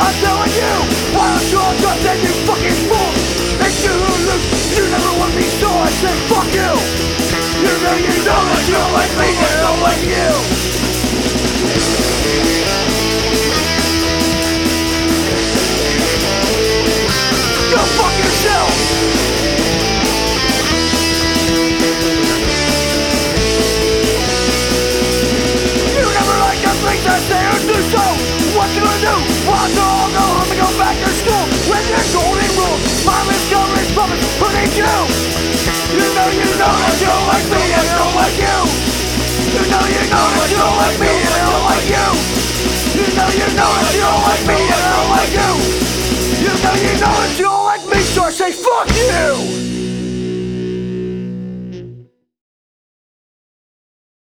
I'm telling you, why don't you all just end you fucking fool? And you lose, you never want me, so I say fuck you. You know you know that you do all go home and go back to school? When there's golden rules My discovery's puppets who need you? You know you know that you don't like me and I don't like you. You know you know that you don't like me and I don't like you. You know you know that you don't like me and I don't like you. You know you know that you don't like me so I say fuck you